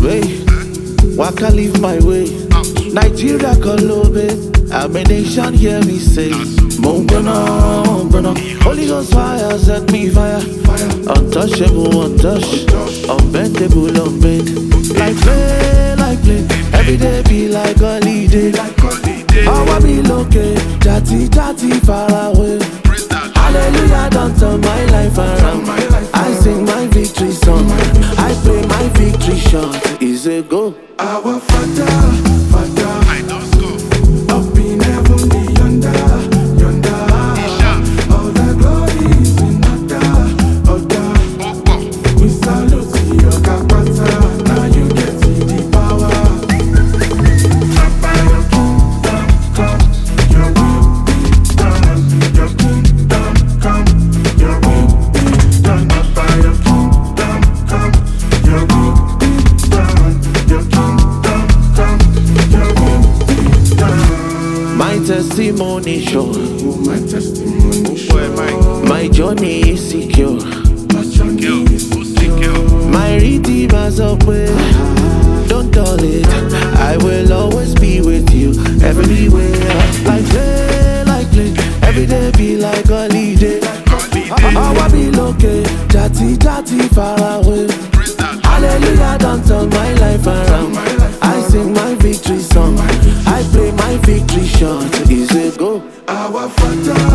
make I leave my way. Nigeria Kolobe, I'm a nation, hear me say. Mongana, Mongana, Holy Ghost fire, set me fire. Untouchable, untouched, unbendable, unbent. Like play, testimony show. My testimony show. My journey is secure. My redeemer's up way. Don't dull it. I will always be with you everywhere. Like play, like play. Every day be like a holiday. I be located, victory